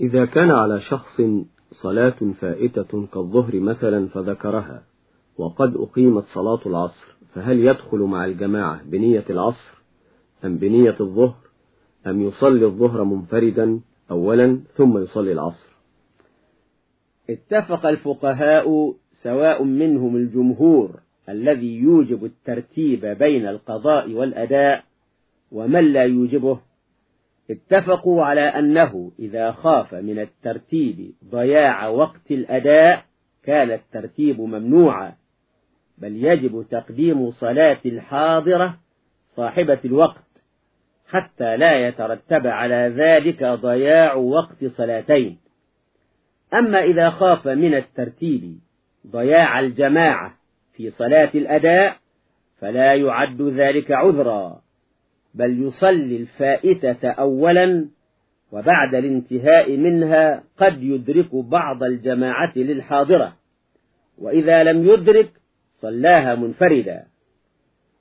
إذا كان على شخص صلاة فائتة كالظهر مثلا فذكرها وقد أقيمت صلاة العصر فهل يدخل مع الجماعة بنية العصر أم بنية الظهر؟ أم يصلي الظهر منفردا أولا ثم يصلي العصر؟ اتفق الفقهاء سواء منهم الجمهور الذي يوجب الترتيب بين القضاء والأداء ومن لا يوجبه اتفقوا على أنه إذا خاف من الترتيب ضياع وقت الأداء كان الترتيب ممنوعا بل يجب تقديم صلاة الحاضرة صاحبة الوقت حتى لا يترتب على ذلك ضياع وقت صلاتين. أما إذا خاف من الترتيب ضياع الجماعة في صلاة الأداء فلا يعد ذلك عذرا. بل يصلي الفائتة أولا وبعد الانتهاء منها قد يدرك بعض الجماعة للحاضرة وإذا لم يدرك صلاها منفردا.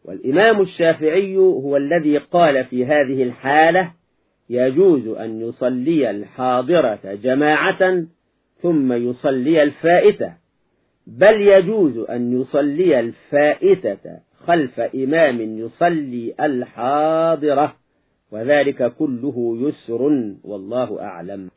والإمام الشافعي هو الذي قال في هذه الحالة يجوز أن يصلي الحاضرة جماعة ثم يصلي الفائتة بل يجوز أن يصلي الفائتة خلف إمام يصلي الحاضرة وذلك كله يسر والله أعلم.